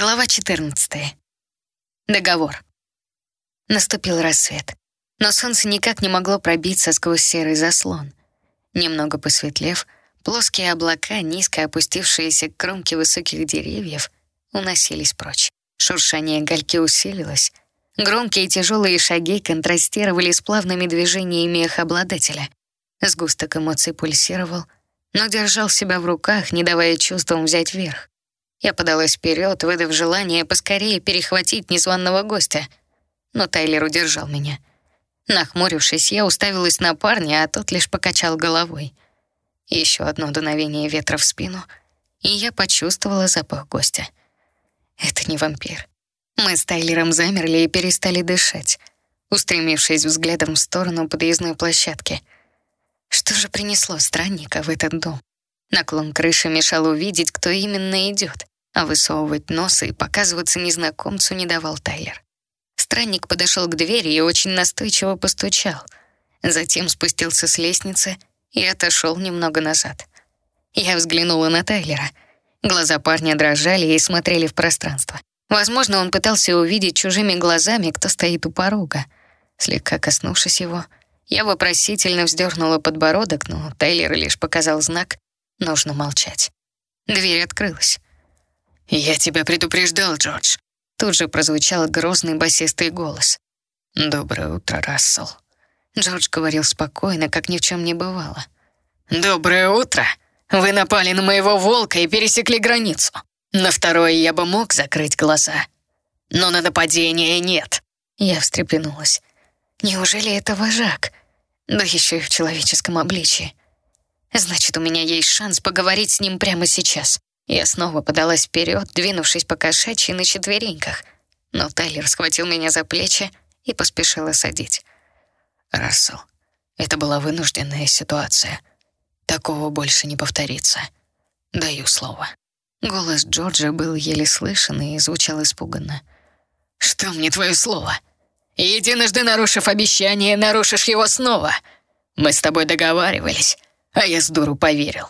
Глава 14. Договор. Наступил рассвет, но солнце никак не могло пробиться сквозь серый заслон. Немного посветлев, плоские облака, низко опустившиеся к кромке высоких деревьев, уносились прочь. Шуршание гальки усилилось. Громкие тяжелые шаги контрастировали с плавными движениями их обладателя. Сгусток эмоций пульсировал, но держал себя в руках, не давая чувствам взять верх. Я подалась вперед, выдав желание поскорее перехватить незваного гостя. Но Тайлер удержал меня. Нахмурившись, я уставилась на парня, а тот лишь покачал головой. Еще одно дуновение ветра в спину, и я почувствовала запах гостя. Это не вампир. Мы с Тайлером замерли и перестали дышать, устремившись взглядом в сторону подъездной площадки. Что же принесло странника в этот дом? Наклон крыши мешал увидеть, кто именно идет а высовывать нос и показываться незнакомцу не давал Тайлер. Странник подошел к двери и очень настойчиво постучал. Затем спустился с лестницы и отошел немного назад. Я взглянула на Тайлера. Глаза парня дрожали и смотрели в пространство. Возможно, он пытался увидеть чужими глазами, кто стоит у порога. Слегка коснувшись его, я вопросительно вздернула подбородок, но Тайлер лишь показал знак «нужно молчать». Дверь открылась. «Я тебя предупреждал, Джордж!» Тут же прозвучал грозный басистый голос. «Доброе утро, Рассел!» Джордж говорил спокойно, как ни в чем не бывало. «Доброе утро! Вы напали на моего волка и пересекли границу. На второе я бы мог закрыть глаза, но на нападение нет». Я встрепенулась. «Неужели это вожак? Да еще и в человеческом обличии. Значит, у меня есть шанс поговорить с ним прямо сейчас. Я снова подалась вперед, двинувшись по кошачьи на четвереньках, но Тайлер схватил меня за плечи и поспешил осадить. «Рассел, это была вынужденная ситуация. Такого больше не повторится. Даю слово». Голос Джорджа был еле слышен и звучал испуганно. «Что мне твое слово? Единожды нарушив обещание, нарушишь его снова. Мы с тобой договаривались, а я с дуру поверил.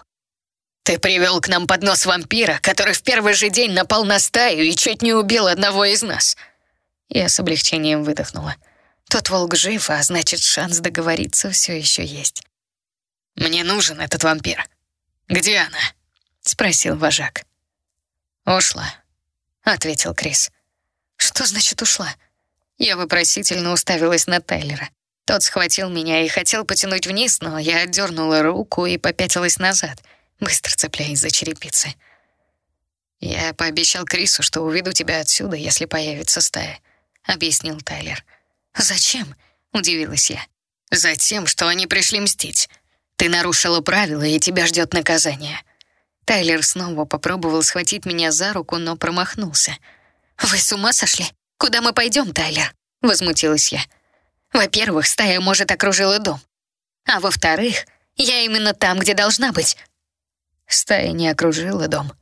Ты привел к нам поднос вампира, который в первый же день напал на стаю и чуть не убил одного из нас. Я с облегчением выдохнула. Тот волк жив, а значит, шанс договориться все еще есть. «Мне нужен этот вампир. Где она?» — спросил вожак. «Ушла», — ответил Крис. «Что значит ушла?» Я вопросительно уставилась на Тайлера. Тот схватил меня и хотел потянуть вниз, но я отдернула руку и попятилась назад — быстро цепляясь за черепицы. «Я пообещал Крису, что уведу тебя отсюда, если появится стая», — объяснил Тайлер. «Зачем?» — удивилась я. «Затем, что они пришли мстить. Ты нарушила правила, и тебя ждет наказание». Тайлер снова попробовал схватить меня за руку, но промахнулся. «Вы с ума сошли? Куда мы пойдем, Тайлер?» — возмутилась я. «Во-первых, стая, может, окружила дом. А во-вторых, я именно там, где должна быть. Стая не окружила дом.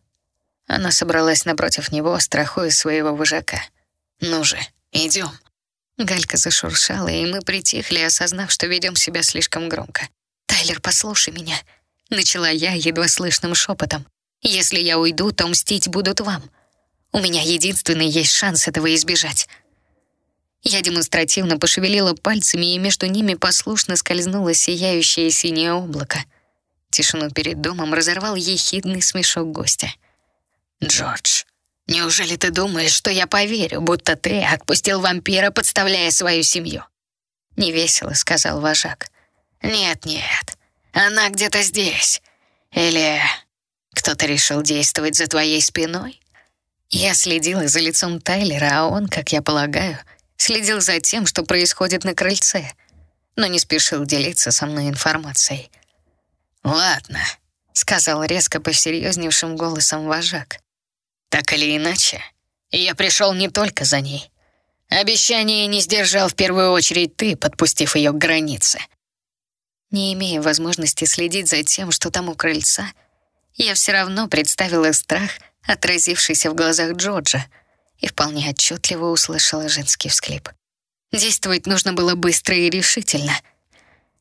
Она собралась напротив него, страхуя своего вожака. «Ну же, идем. Галька зашуршала, и мы притихли, осознав, что ведем себя слишком громко. «Тайлер, послушай меня», — начала я едва слышным шепотом. «Если я уйду, то мстить будут вам. У меня единственный есть шанс этого избежать». Я демонстративно пошевелила пальцами, и между ними послушно скользнуло сияющее синее облако — Тишину перед домом разорвал ехидный смешок гостя. «Джордж, неужели ты думаешь, что я поверю, будто ты отпустил вампира, подставляя свою семью?» «Невесело», — сказал вожак. «Нет-нет, она где-то здесь. Или кто-то решил действовать за твоей спиной?» Я следила за лицом Тайлера, а он, как я полагаю, следил за тем, что происходит на крыльце, но не спешил делиться со мной информацией. «Ладно», — сказал резко посерьезневшим голосом вожак. «Так или иначе, я пришел не только за ней. Обещание не сдержал в первую очередь ты, подпустив ее к границе». Не имея возможности следить за тем, что там у крыльца, я все равно представила страх, отразившийся в глазах Джорджа, и вполне отчетливо услышала женский всклип. Действовать нужно было быстро и решительно —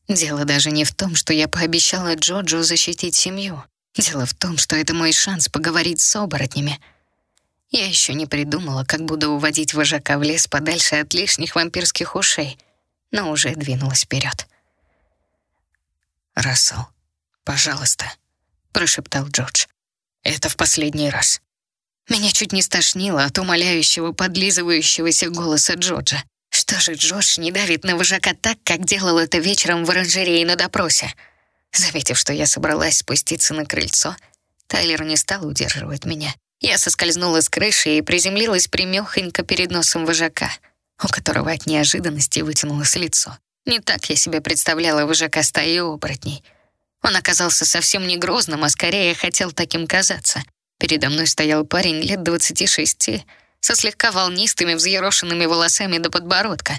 Дело даже не в том, что я пообещала Джоджо защитить семью. Дело в том, что это мой шанс поговорить с оборотнями. Я еще не придумала, как буду уводить вожака в лес подальше от лишних вампирских ушей, но уже двинулась вперед. «Рассел, пожалуйста», — прошептал Джордж. «Это в последний раз». Меня чуть не стошнило от умоляющего, подлизывающегося голоса Джорджа. Что же Джордж не давит на вожака так, как делал это вечером в оранжерее на допросе? Заметив, что я собралась спуститься на крыльцо, Тайлер не стал удерживать меня. Я соскользнула с крыши и приземлилась примёхонько перед носом вожака, у которого от неожиданности вытянулось лицо. Не так я себе представляла вожака стаи оборотней. Он оказался совсем не грозным, а скорее хотел таким казаться. Передо мной стоял парень лет двадцати шести, со слегка волнистыми взъерошенными волосами до подбородка.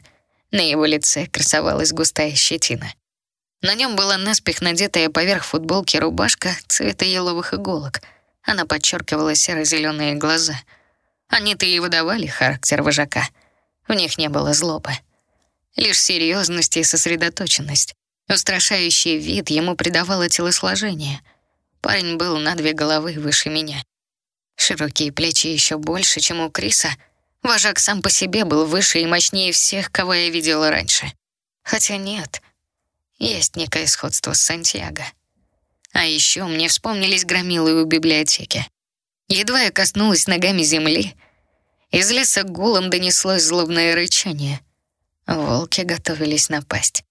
На его лице красовалась густая щетина. На нем была наспех надетая поверх футболки рубашка цвета еловых иголок. Она подчеркивала серо-зеленые глаза. Они-то и выдавали характер вожака. В них не было злобы. Лишь серьезность и сосредоточенность. Устрашающий вид ему придавало телосложение. Парень был на две головы выше меня. Широкие плечи еще больше, чем у Криса. Вожак сам по себе был выше и мощнее всех, кого я видела раньше. Хотя нет, есть некое сходство с Сантьяго. А еще мне вспомнились громилы у библиотеки. Едва я коснулась ногами земли, из леса гулом донеслось злобное рычание. Волки готовились напасть.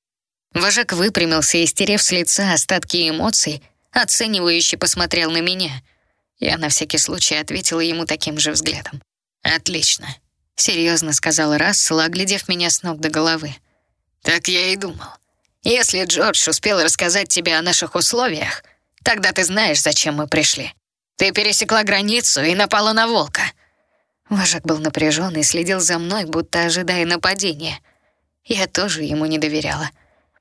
Вожак выпрямился и, стерев с лица остатки эмоций, оценивающе посмотрел на меня — я на всякий случай ответила ему таким же взглядом. «Отлично», — серьезно сказал Рассел, оглядев меня с ног до головы. «Так я и думал. Если Джордж успел рассказать тебе о наших условиях, тогда ты знаешь, зачем мы пришли. Ты пересекла границу и напала на волка». Вожак был напряжен и следил за мной, будто ожидая нападения. Я тоже ему не доверяла.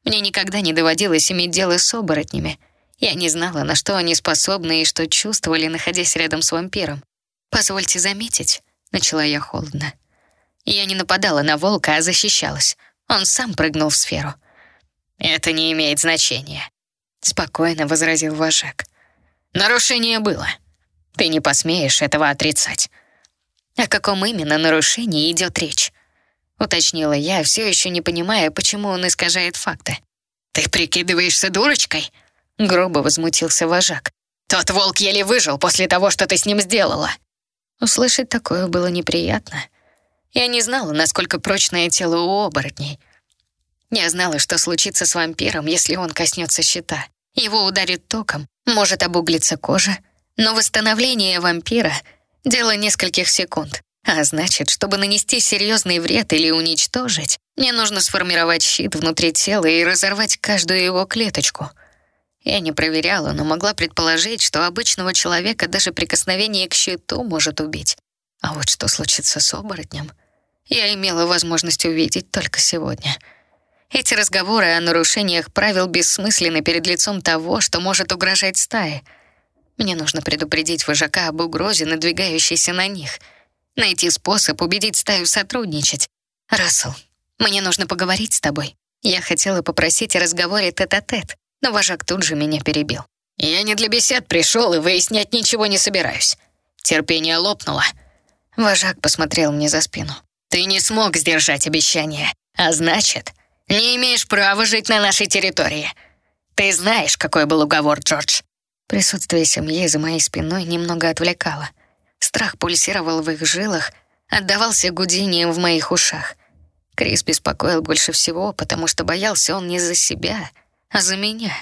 Мне никогда не доводилось иметь дело с оборотнями, я не знала, на что они способны и что чувствовали, находясь рядом с вампиром. «Позвольте заметить», — начала я холодно. Я не нападала на волка, а защищалась. Он сам прыгнул в сферу. «Это не имеет значения», — спокойно возразил вожак. «Нарушение было. Ты не посмеешь этого отрицать». «О каком именно нарушении идет речь?» — уточнила я, все еще не понимая, почему он искажает факты. «Ты прикидываешься дурочкой?» Грубо возмутился вожак. «Тот волк еле выжил после того, что ты с ним сделала». Услышать такое было неприятно. Я не знала, насколько прочное тело у оборотней. Я знала, что случится с вампиром, если он коснется щита. Его ударит током, может обуглиться кожа. Но восстановление вампира — дело нескольких секунд. А значит, чтобы нанести серьезный вред или уничтожить, мне нужно сформировать щит внутри тела и разорвать каждую его клеточку — я не проверяла, но могла предположить, что обычного человека даже прикосновение к щиту может убить. А вот что случится с оборотнем, я имела возможность увидеть только сегодня. Эти разговоры о нарушениях правил бессмысленны перед лицом того, что может угрожать стае. Мне нужно предупредить вожака об угрозе, надвигающейся на них. Найти способ убедить стаю сотрудничать. Рассел, мне нужно поговорить с тобой. Я хотела попросить о разговоре тет-а-тет. -тет но вожак тут же меня перебил. «Я не для бесед пришел и выяснять ничего не собираюсь. Терпение лопнуло». Вожак посмотрел мне за спину. «Ты не смог сдержать обещание, а значит, не имеешь права жить на нашей территории. Ты знаешь, какой был уговор, Джордж». Присутствие семьи за моей спиной немного отвлекало. Страх пульсировал в их жилах, отдавался гудением в моих ушах. Крис беспокоил больше всего, потому что боялся он не за себя, за меня,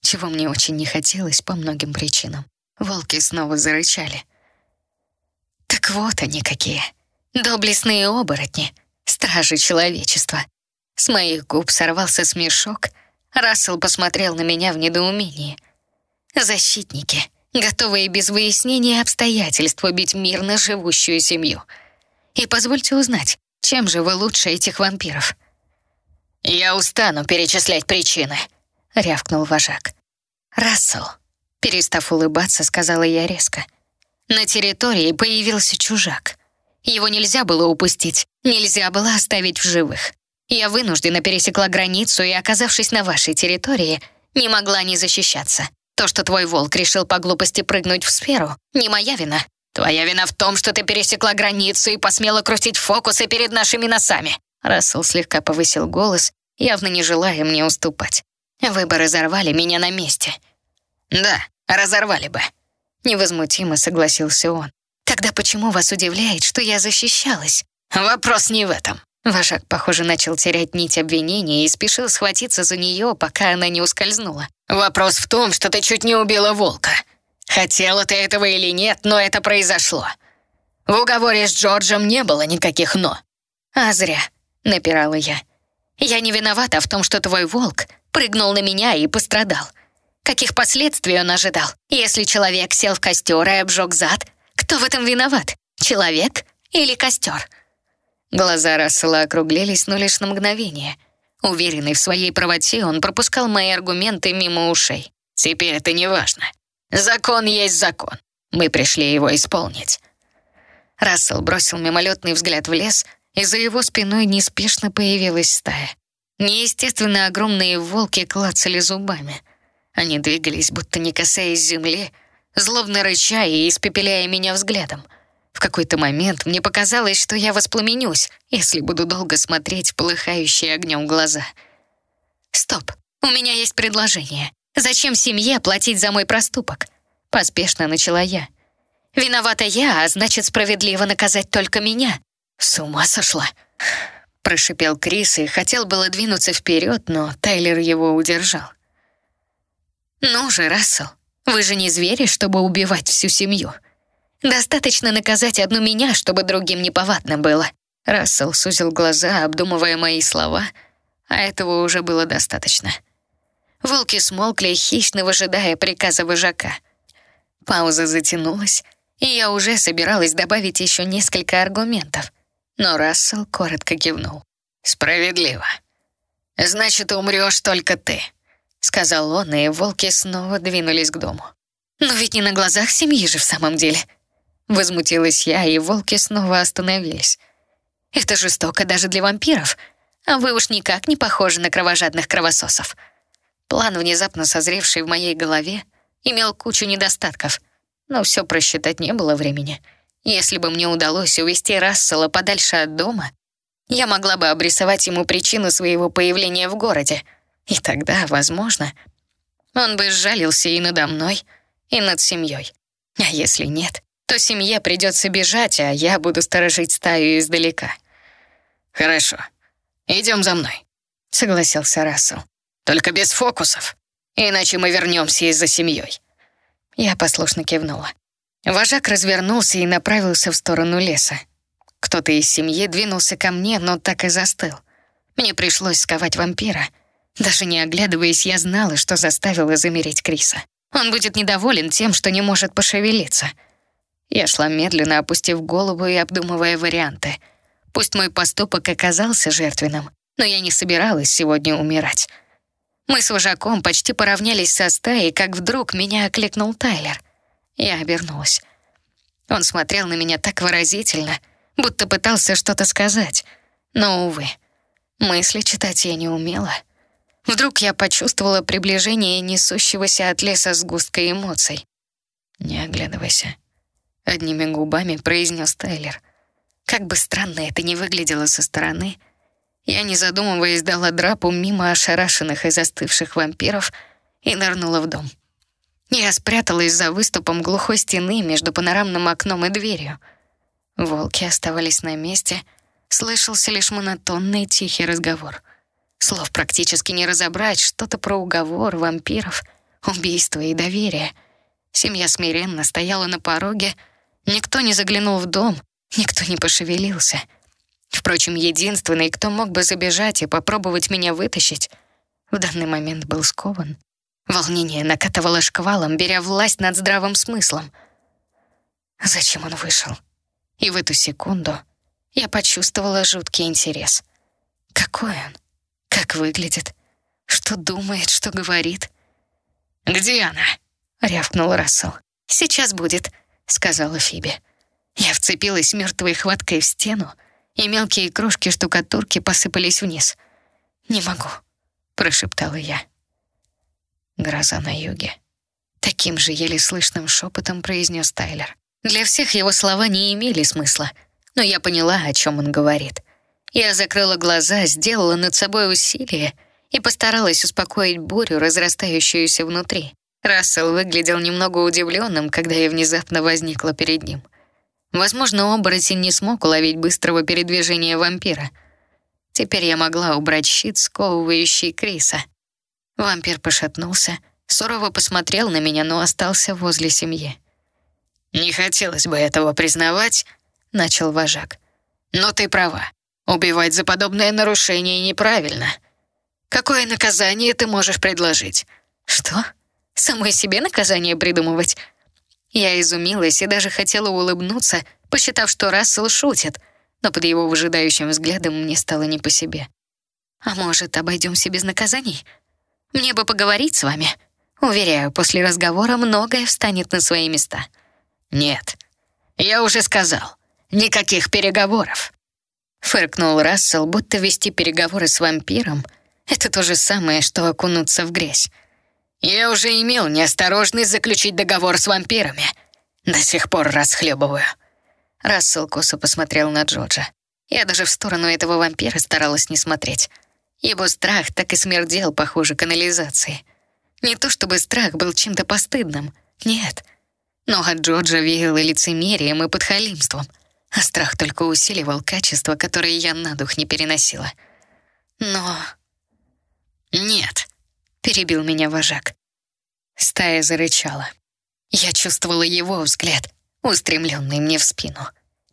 чего мне очень не хотелось по многим причинам. Волки снова зарычали. Так вот они какие. Доблестные оборотни, стражи человечества. С моих губ сорвался смешок. Рассел посмотрел на меня в недоумении. Защитники, готовые без выяснения обстоятельств убить мирно живущую семью. И позвольте узнать, чем же вы лучше этих вампиров? Я устану перечислять причины, — рявкнул вожак. «Рассел», — перестав улыбаться, сказала я резко. «На территории появился чужак. Его нельзя было упустить, нельзя было оставить в живых. Я вынуждена пересекла границу и, оказавшись на вашей территории, не могла не защищаться. То, что твой волк решил по глупости прыгнуть в сферу, не моя вина». Твоя вина в том, что ты пересекла границу и посмела крутить фокусы перед нашими носами. Рассел слегка повысил голос, явно не желая мне уступать. Вы бы разорвали меня на месте. Да, разорвали бы. Невозмутимо согласился он. Тогда почему вас удивляет, что я защищалась? Вопрос не в этом. Вожак, похоже, начал терять нить обвинения и спешил схватиться за нее, пока она не ускользнула. Вопрос в том, что ты чуть не убила волка. Хотела ты этого или нет, но это произошло. В уговоре с Джорджем не было никаких «но». «А зря», — напирала я. «Я не виновата в том, что твой волк прыгнул на меня и пострадал. Каких последствий он ожидал? Если человек сел в костер и обжег зад, кто в этом виноват? Человек или костер?» Глаза Рассела округлились, но лишь на мгновение. Уверенный в своей правоте, он пропускал мои аргументы мимо ушей. «Теперь это не важно. Закон есть закон. Мы пришли его исполнить». Рассел бросил мимолетный взгляд в лес, и за его спиной неспешно появилась стая. Неестественно огромные волки клацали зубами. Они двигались, будто не касаясь земли, злобно рыча и испепеляя меня взглядом. В какой-то момент мне показалось, что я воспламенюсь, если буду долго смотреть в полыхающие огнем глаза. «Стоп, у меня есть предложение. Зачем семье платить за мой проступок?» Поспешно начала я. «Виновата я, а значит, справедливо наказать только меня». «С ума сошла?» Прошипел Крис и хотел было двинуться вперед, но Тайлер его удержал. «Ну же, Рассел, вы же не звери, чтобы убивать всю семью. Достаточно наказать одну меня, чтобы другим неповадно было». Рассел сузил глаза, обдумывая мои слова, а этого уже было достаточно. Волки смолкли, хищно выжидая приказа вожака. Пауза затянулась, и я уже собиралась добавить еще несколько аргументов, но Рассел коротко кивнул. «Справедливо. Значит, умрешь только ты», — сказал он, и волки снова двинулись к дому. «Но ведь не на глазах семьи же в самом деле». Возмутилась я, и волки снова остановились. «Это жестоко даже для вампиров, а вы уж никак не похожи на кровожадных кровососов». План, внезапно созревший в моей голове, имел кучу недостатков, но все просчитать не было времени. Если бы мне удалось увести Рассела подальше от дома, я могла бы обрисовать ему причину своего появления в городе, и тогда, возможно, он бы сжалился и надо мной, и над семьей. А если нет, то семье придется бежать, а я буду сторожить стаю издалека. «Хорошо, идем за мной», — согласился Рассел. Только без фокусов, иначе мы вернемся из-за семьей. Я послушно кивнула. Вожак развернулся и направился в сторону леса. Кто-то из семьи двинулся ко мне, но так и застыл. Мне пришлось сковать вампира. Даже не оглядываясь, я знала, что заставила замереть Криса. Он будет недоволен тем, что не может пошевелиться. Я шла медленно, опустив голову и обдумывая варианты. Пусть мой поступок оказался жертвенным, но я не собиралась сегодня умирать. Мы с вожаком почти поравнялись со стаей, как вдруг меня окликнул Тайлер. Я обернулась. Он смотрел на меня так выразительно, будто пытался что-то сказать. Но, увы, мысли читать я не умела. Вдруг я почувствовала приближение несущегося от леса сгустка эмоций. «Не оглядывайся», — одними губами произнес Тайлер. Как бы странно это ни выглядело со стороны — я, не задумываясь, дала драпу мимо ошарашенных и застывших вампиров и нырнула в дом. Я спряталась за выступом глухой стены между панорамным окном и дверью. Волки оставались на месте, слышался лишь монотонный тихий разговор. Слов практически не разобрать, что-то про уговор, вампиров, убийство и доверие. Семья смиренно стояла на пороге, никто не заглянул в дом, никто не пошевелился — Впрочем, единственный, кто мог бы забежать и попробовать меня вытащить, в данный момент был скован. Волнение накатывало шквалом, беря власть над здравым смыслом. Зачем он вышел? И в эту секунду я почувствовала жуткий интерес. Какой он? Как выглядит? Что думает, что говорит? «Где она?» — рявкнул Рассел. «Сейчас будет», — сказала Фиби. Я вцепилась мертвой хваткой в стену, и мелкие крошки штукатурки посыпались вниз. «Не могу», — прошептала я. «Гроза на юге», — таким же еле слышным шепотом произнес Тайлер. Для всех его слова не имели смысла, но я поняла, о чем он говорит. Я закрыла глаза, сделала над собой усилие и постаралась успокоить бурю, разрастающуюся внутри. Рассел выглядел немного удивленным, когда я внезапно возникла перед ним. Возможно, оборотень не смог уловить быстрого передвижения вампира. Теперь я могла убрать щит, сковывающий Криса. Вампир пошатнулся, сурово посмотрел на меня, но остался возле семьи. «Не хотелось бы этого признавать», — начал вожак. «Но ты права. Убивать за подобное нарушение неправильно. Какое наказание ты можешь предложить?» «Что? Самой себе наказание придумывать?» Я изумилась и даже хотела улыбнуться, посчитав, что Рассел шутит, но под его выжидающим взглядом мне стало не по себе. «А может, обойдемся без наказаний? Мне бы поговорить с вами. Уверяю, после разговора многое встанет на свои места». «Нет, я уже сказал, никаких переговоров». Фыркнул Рассел, будто вести переговоры с вампиром — это то же самое, что окунуться в грязь. Я уже имел неосторожность заключить договор с вампирами. До сих пор расхлебываю. Рассел косо посмотрел на Джорджа. Я даже в сторону этого вампира старалась не смотреть. Его страх так и смердел, похоже, канализацией. Не то чтобы страх был чем-то постыдным, нет. Но от Джорджа веяло лицемерием и подхалимством, а страх только усиливал качество, которое я на дух не переносила. Но... «Нет», перебил меня вожак. Стая зарычала. Я чувствовала его взгляд, устремленный мне в спину.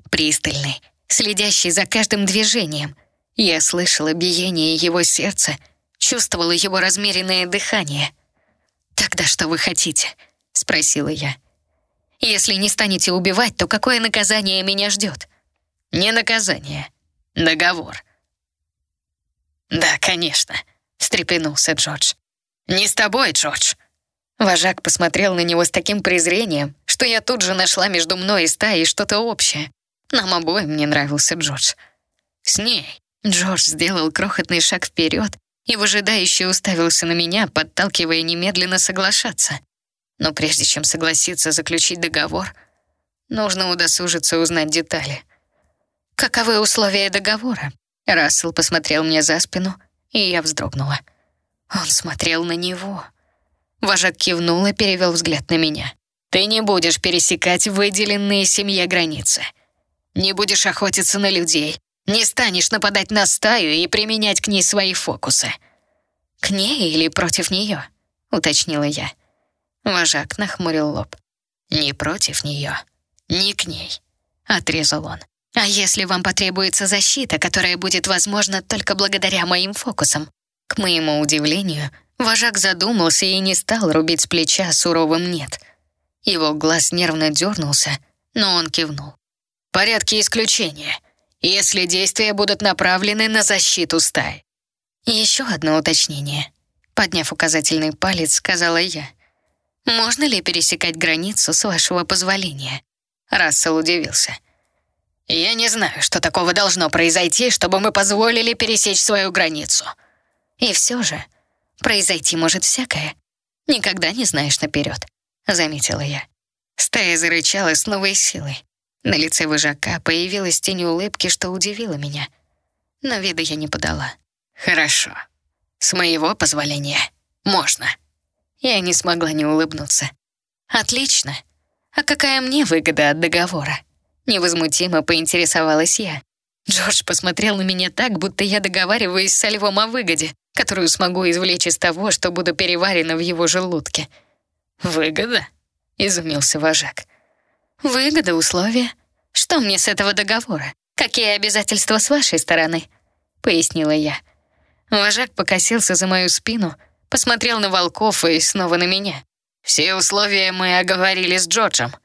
Пристальный, следящий за каждым движением. Я слышала биение его сердца, чувствовала его размеренное дыхание. «Тогда что вы хотите?» — спросила я. «Если не станете убивать, то какое наказание меня ждет?» «Не наказание. Договор». «Да, конечно», — встрепенулся Джордж. «Не с тобой, Джордж». Вожак посмотрел на него с таким презрением, что я тут же нашла между мной и стаей что-то общее. Нам обоим не нравился Джордж. «С ней». Джордж сделал крохотный шаг вперед и выжидающе уставился на меня, подталкивая немедленно соглашаться. Но прежде чем согласиться заключить договор, нужно удосужиться узнать детали. «Каковы условия договора?» Рассел посмотрел мне за спину, и я вздрогнула. Он смотрел на него. Вожак кивнул и перевел взгляд на меня. «Ты не будешь пересекать выделенные семье границы. Не будешь охотиться на людей. Не станешь нападать на стаю и применять к ней свои фокусы». «К ней или против нее?» — уточнила я. Вожак нахмурил лоб. «Не против нее, не к ней», — отрезал он. «А если вам потребуется защита, которая будет возможна только благодаря моим фокусам?» К моему удивлению, вожак задумался и не стал рубить с плеча суровым «нет». Его глаз нервно дернулся, но он кивнул. «Порядки исключения, если действия будут направлены на защиту стаи». «Еще одно уточнение», — подняв указательный палец, сказала я. «Можно ли пересекать границу с вашего позволения?» Рассел удивился. «Я не знаю, что такого должно произойти, чтобы мы позволили пересечь свою границу», и все же произойти может всякое. Никогда не знаешь наперед, заметила я. Стая зарычала с новой силой. На лице выжака появилась тень улыбки, что удивило меня. Но вида я не подала. «Хорошо. С моего позволения можно». Я не смогла не улыбнуться. «Отлично. А какая мне выгода от договора?» Невозмутимо поинтересовалась я. Джордж посмотрел на меня так, будто я договариваюсь со львом о выгоде которую смогу извлечь из того, что буду переварено в его желудке. «Выгода?» — изумился вожак. «Выгода, условия. Что мне с этого договора? Какие обязательства с вашей стороны?» — пояснила я. Вожак покосился за мою спину, посмотрел на волков и снова на меня. «Все условия мы оговорили с Джорджем.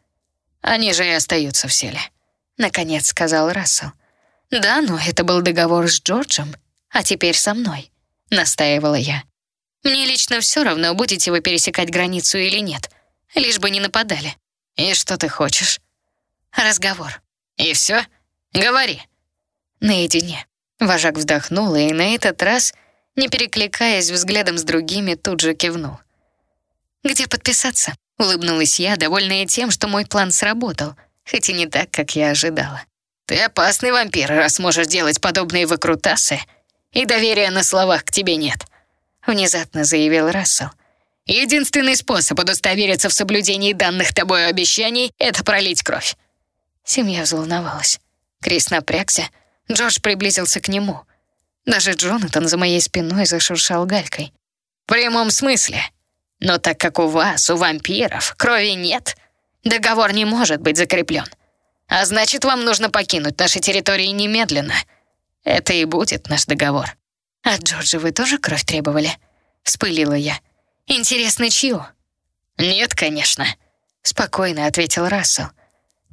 Они же и остаются в силе», — наконец сказал Рассел. «Да, но это был договор с Джорджем, а теперь со мной настаивала я. Мне лично все равно, будете вы пересекать границу или нет, лишь бы не нападали. И что ты хочешь? Разговор. И все? Говори. Наедине. Вожак вздохнул и на этот раз, не перекликаясь взглядом с другими, тут же кивнул. «Где подписаться?» — улыбнулась я, довольная тем, что мой план сработал. хоть и не так, как я ожидала. «Ты опасный вампир, раз можешь делать подобные выкрутасы, и доверия на словах к тебе нет», — внезапно заявил Рассел. «Единственный способ удостовериться в соблюдении данных тобой обещаний — это пролить кровь». Семья взволновалась. Крис напрягся, Джордж приблизился к нему. Даже Джонатан за моей спиной зашуршал галькой. «В прямом смысле. Но так как у вас, у вампиров, крови нет, договор не может быть закреплен. А значит, вам нужно покинуть наши территории немедленно. Это и будет наш договор». «От Джорджа вы тоже кровь требовали?» — вспылила я. «Интересно, чью?» «Нет, конечно», — спокойно ответил Рассел.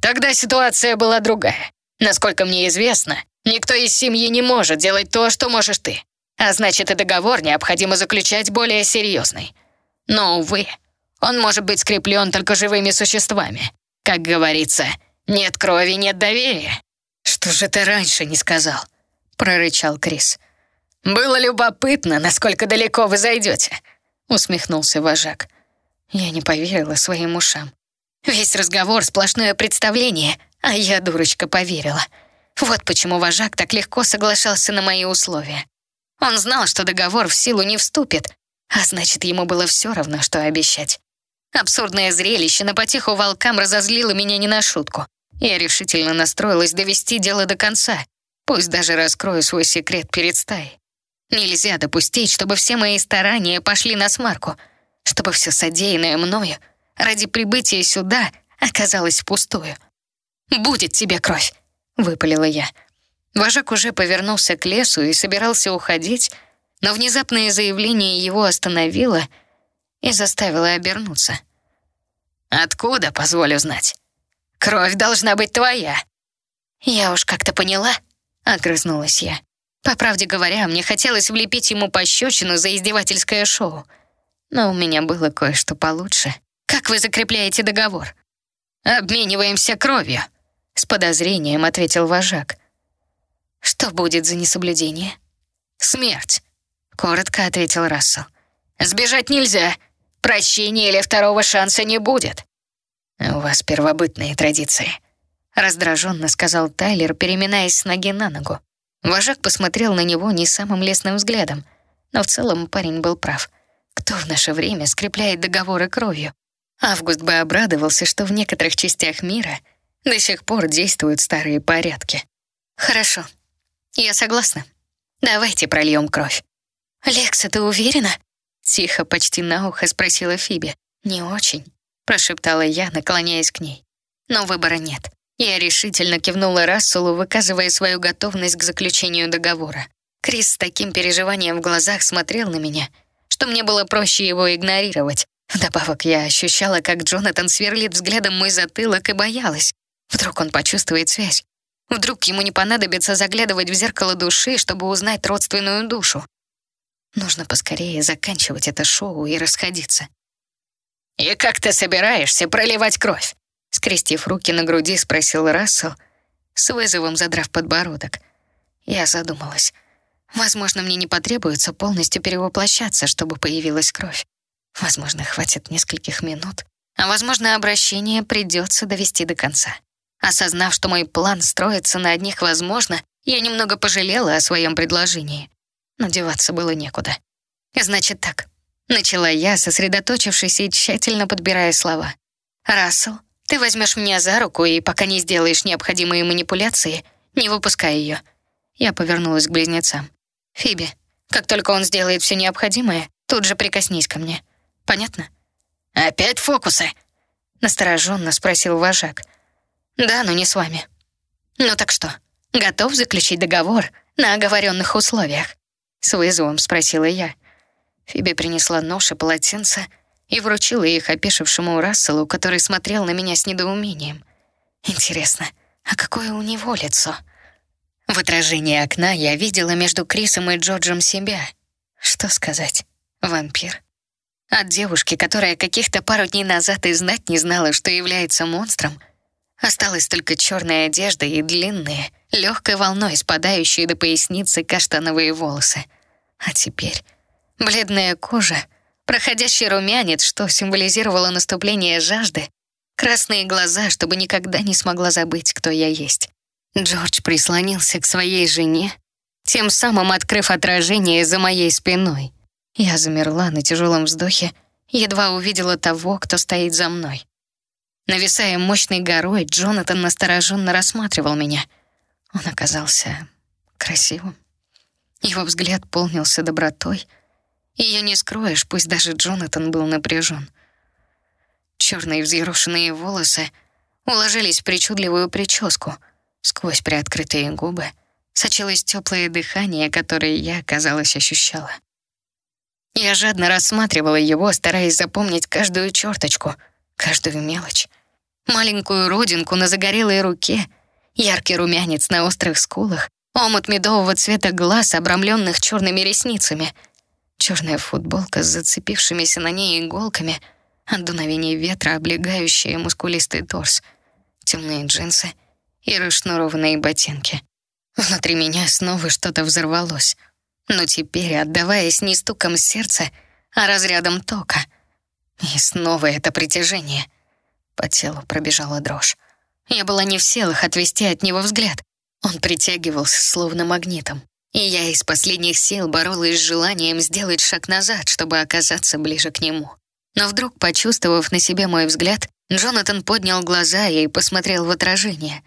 «Тогда ситуация была другая. Насколько мне известно, никто из семьи не может делать то, что можешь ты. А значит, и договор необходимо заключать более серьезный. Но, увы, он может быть скреплен только живыми существами. Как говорится, нет крови, нет доверия. Что же ты раньше не сказал? Прорычал Крис. Было любопытно, насколько далеко вы зайдете. Усмехнулся вожак. Я не поверила своим ушам. Весь разговор — сплошное представление, а я, дурочка, поверила. Вот почему вожак так легко соглашался на мои условия. Он знал, что договор в силу не вступит, а значит, ему было все равно, что обещать. Абсурдное зрелище на потеху волкам разозлило меня не на шутку. Я решительно настроилась довести дело до конца, пусть даже раскрою свой секрет перед стаей. Нельзя допустить, чтобы все мои старания пошли на смарку, чтобы все содеянное мною ради прибытия сюда оказалось впустую. «Будет тебе кровь!» — выпалила я. Вожак уже повернулся к лесу и собирался уходить, но внезапное заявление его остановило и заставило обернуться. «Откуда, позволю знать? Кровь должна быть твоя!» «Я уж как-то поняла», — огрызнулась я. По правде говоря, мне хотелось влепить ему пощечину за издевательское шоу. Но у меня было кое-что получше. «Как вы закрепляете договор?» «Обмениваемся кровью», — с подозрением ответил вожак. «Что будет за несоблюдение?» «Смерть. — коротко ответил Рассел. «Сбежать нельзя. Прощения или второго шанса не будет». «У вас первобытные традиции», — раздраженно сказал Тайлер, переминаясь с ноги на ногу. Вожак посмотрел на него не самым лестным взглядом, но в целом парень был прав. Кто в наше время скрепляет договоры кровью? Август бы обрадовался, что в некоторых частях мира до сих пор действуют старые порядки. «Хорошо, я согласна. Давайте прольем кровь». «Лекса, ты уверена?» Тихо, почти на ухо спросила Фиби. «Не очень», — прошептала я, наклоняясь к ней. «Но выбора нет». Я решительно кивнула Расселу, выказывая свою готовность к заключению договора. Крис с таким переживанием в глазах смотрел на меня, что мне было проще его игнорировать. Вдобавок я ощущала, как Джонатан сверлит взглядом мой затылок и боялась. Вдруг он почувствует связь. Вдруг ему не понадобится заглядывать в зеркало души, чтобы узнать родственную душу. Нужно поскорее заканчивать это шоу и расходиться. «И как ты собираешься проливать кровь?» Скрестив руки на груди, спросил Рассел, с вызовом задрав подбородок. Я задумалась. Возможно, мне не потребуется полностью перевоплощаться, чтобы появилась кровь. Возможно, хватит нескольких минут. А возможно, обращение придется довести до конца. Осознав, что мой план строится на одних «возможно», я немного пожалела о своем предложении но деваться было некуда. «Значит так», — начала я, сосредоточившись и тщательно подбирая слова. «Рассел, ты возьмешь меня за руку и пока не сделаешь необходимые манипуляции, не выпускай ее». Я повернулась к близнецам. «Фиби, как только он сделает все необходимое, тут же прикоснись ко мне. Понятно?» «Опять фокусы?» — настороженно спросил вожак. «Да, но не с вами». «Ну так что, готов заключить договор на оговоренных условиях?» С вызовом спросила я. Фиби принесла нож и полотенце и вручила их опешившему Расселу, который смотрел на меня с недоумением. Интересно, а какое у него лицо? В отражении окна я видела между Крисом и Джорджем себя. Что сказать? Вампир. От девушки, которая каких-то пару дней назад и знать не знала, что является монстром, осталась только черная одежда и длинные, легкой волной спадающие до поясницы каштановые волосы. А теперь бледная кожа, проходящий румянец, что символизировало наступление жажды, Красные глаза, чтобы никогда не смогла забыть, кто я есть. Джордж прислонился к своей жене, тем самым открыв отражение за моей спиной. Я замерла на тяжелом вздохе, едва увидела того, кто стоит за мной. Нависая мощной горой, Джонатан настороженно рассматривал меня. Он оказался красивым. Его взгляд полнился добротой, ее не скроешь, пусть даже Джонатан был напряжен. Черные взъерошенные волосы уложились в причудливую прическу. Сквозь приоткрытые губы сочилось теплое дыхание, которое я, казалось, ощущала. Я жадно рассматривала его, стараясь запомнить каждую черточку, каждую мелочь. Маленькую родинку на загорелой руке, яркий румянец на острых скулах, омут медового цвета глаз, обрамленных черными ресницами, черная футболка с зацепившимися на ней иголками — от дуновения ветра, облегающие мускулистый торс, темные джинсы и расшнурованные ботинки. Внутри меня снова что-то взорвалось, но теперь отдаваясь не стуком сердца, а разрядом тока. И снова это притяжение. По телу пробежала дрожь. Я была не в силах отвести от него взгляд. Он притягивался словно магнитом. И я из последних сил боролась с желанием сделать шаг назад, чтобы оказаться ближе к нему. Но вдруг, почувствовав на себе мой взгляд, Джонатан поднял глаза и посмотрел в отражение.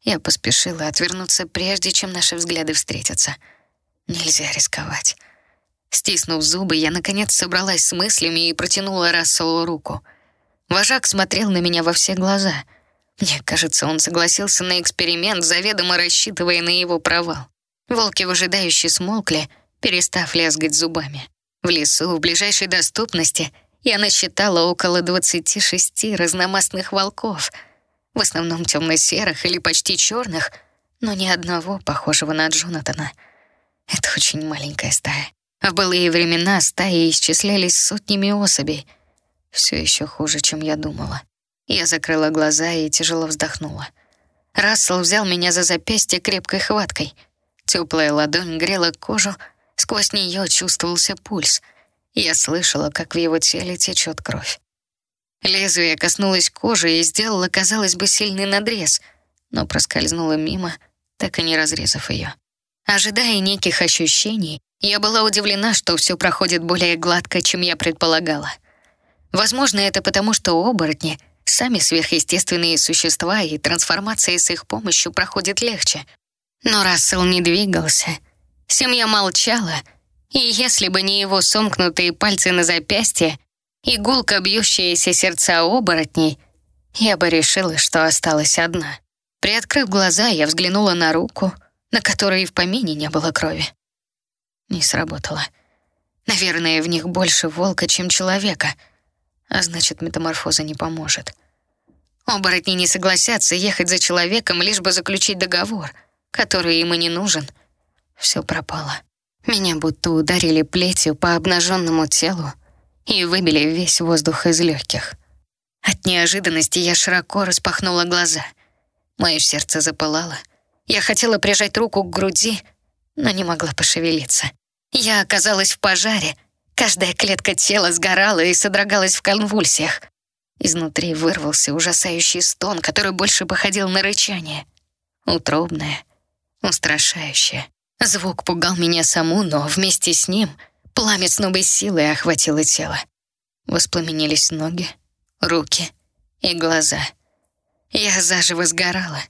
Я поспешила отвернуться, прежде чем наши взгляды встретятся. Нельзя рисковать. Стиснув зубы, я наконец собралась с мыслями и протянула Расселу руку. Вожак смотрел на меня во все глаза. Мне кажется, он согласился на эксперимент, заведомо рассчитывая на его провал. Волки выжидающе смолкли, перестав лязгать зубами. В лесу, в ближайшей доступности — я насчитала около 26 разномастных волков, в основном темно-серых или почти черных, но ни одного похожего на Джонатана. Это очень маленькая стая. В былые времена стаи исчислялись сотнями особей. Все еще хуже, чем я думала. Я закрыла глаза и тяжело вздохнула. Рассел взял меня за запястье крепкой хваткой. Теплая ладонь грела кожу, сквозь нее чувствовался пульс — я слышала, как в его теле течет кровь. Лезвие коснулось кожи и сделало, казалось бы, сильный надрез, но проскользнуло мимо, так и не разрезав ее. Ожидая неких ощущений, я была удивлена, что все проходит более гладко, чем я предполагала. Возможно, это потому, что оборотни — сами сверхъестественные существа, и трансформация с их помощью проходит легче. Но Рассел не двигался. Семья молчала — и если бы не его сомкнутые пальцы на запястье и бьющиеся сердца оборотней, я бы решила, что осталась одна. Приоткрыв глаза, я взглянула на руку, на которой и в помине не было крови. Не сработало. Наверное, в них больше волка, чем человека, а значит, метаморфоза не поможет. Оборотни не согласятся ехать за человеком, лишь бы заключить договор, который им и не нужен. Все пропало. Меня будто ударили плетью по обнаженному телу и выбили весь воздух из легких. От неожиданности я широко распахнула глаза. Мое сердце запылало. Я хотела прижать руку к груди, но не могла пошевелиться. Я оказалась в пожаре. Каждая клетка тела сгорала и содрогалась в конвульсиях. Изнутри вырвался ужасающий стон, который больше походил на рычание. Утробное, устрашающее. Звук пугал меня саму, но вместе с ним пламя с новой силой охватило тело. Воспламенились ноги, руки и глаза. Я заживо сгорала.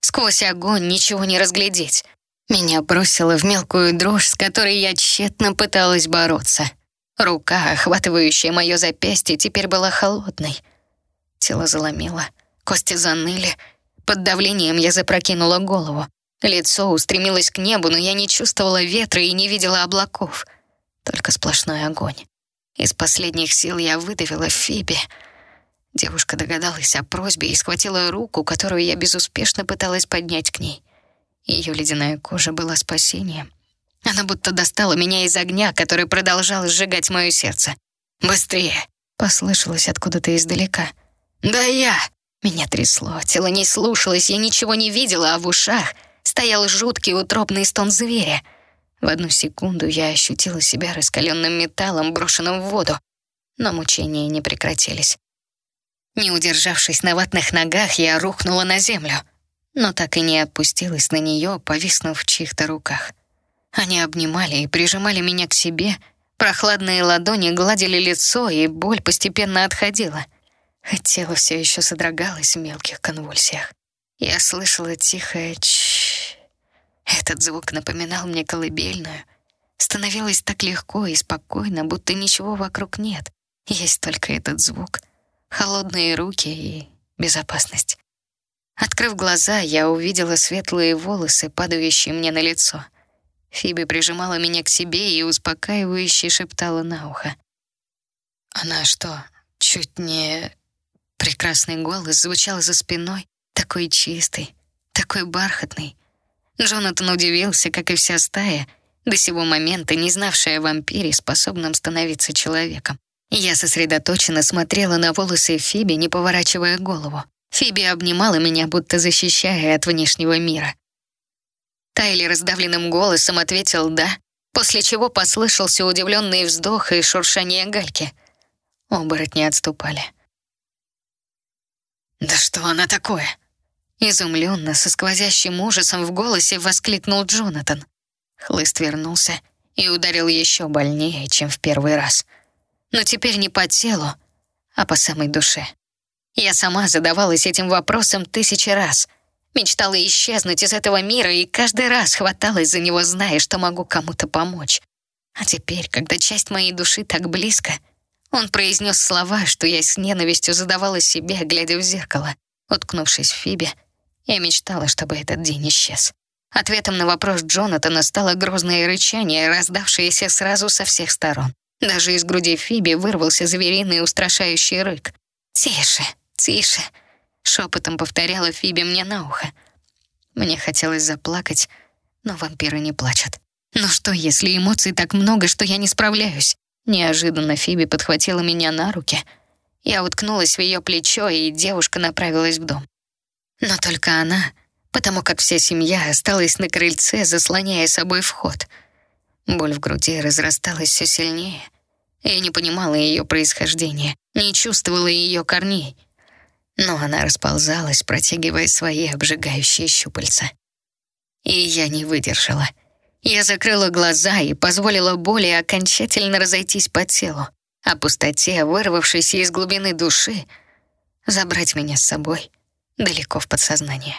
Сквозь огонь ничего не разглядеть. Меня бросило в мелкую дрожь, с которой я тщетно пыталась бороться. Рука, охватывающая мое запястье, теперь была холодной. Тело заломило, кости заныли. Под давлением я запрокинула голову. Лицо устремилось к небу, но я не чувствовала ветра и не видела облаков. Только сплошной огонь. Из последних сил я выдавила Фиби. Девушка догадалась о просьбе и схватила руку, которую я безуспешно пыталась поднять к ней. Ее ледяная кожа была спасением. Она будто достала меня из огня, который продолжал сжигать мое сердце. «Быстрее!» — послышалось откуда-то издалека. «Да я!» Меня трясло, тело не слушалось, я ничего не видела, а в ушах стоял жуткий утробный стон зверя. В одну секунду я ощутила себя раскаленным металлом, брошенным в воду, но мучения не прекратились. Не удержавшись на ватных ногах, я рухнула на землю, но так и не опустилась на нее, повиснув в чьих-то руках. Они обнимали и прижимали меня к себе, прохладные ладони гладили лицо, и боль постепенно отходила. Тело все еще содрогалось в мелких конвульсиях. Я слышала тихое «чш». Этот звук напоминал мне колыбельную. Становилось так легко и спокойно, будто ничего вокруг нет. Есть только этот звук, холодные руки и безопасность. Открыв глаза, я увидела светлые волосы, падающие мне на лицо. Фиби прижимала меня к себе и успокаивающе шептала на ухо. Она что, чуть не... Прекрасный голос звучал за спиной, такой чистый, такой бархатный. Джонатан удивился, как и вся стая, до сего момента не знавшая о вампире, способном становиться человеком. Я сосредоточенно смотрела на волосы Фиби, не поворачивая голову. Фиби обнимала меня, будто защищая от внешнего мира. Тайли раздавленным голосом ответил «да», после чего послышался удивленный вздох и шуршание гальки. Оборотни отступали. «Да что она такое?» Изумленно, со сквозящим ужасом в голосе воскликнул Джонатан. Хлыст вернулся и ударил еще больнее, чем в первый раз. Но теперь не по телу, а по самой душе. Я сама задавалась этим вопросом тысячи раз. Мечтала исчезнуть из этого мира и каждый раз хваталась за него, зная, что могу кому-то помочь. А теперь, когда часть моей души так близко, он произнес слова, что я с ненавистью задавала себе, глядя в зеркало. Уткнувшись в Фибе, я мечтала, чтобы этот день исчез. Ответом на вопрос Джонатана стало грозное рычание, раздавшееся сразу со всех сторон. Даже из груди Фиби вырвался звериный устрашающий рык. «Тише, тише!» — шепотом повторяла Фиби мне на ухо. Мне хотелось заплакать, но вампиры не плачут. Но что, если эмоций так много, что я не справляюсь? Неожиданно Фиби подхватила меня на руки. Я уткнулась в ее плечо, и девушка направилась в дом. Но только она, потому как вся семья осталась на крыльце, заслоняя собой вход. Боль в груди разрасталась все сильнее. Я не понимала ее происхождения, не чувствовала ее корней. Но она расползалась, протягивая свои обжигающие щупальца. И я не выдержала. Я закрыла глаза и позволила боли окончательно разойтись по телу, а пустоте, вырвавшейся из глубины души, забрать меня с собой далеко в подсознание.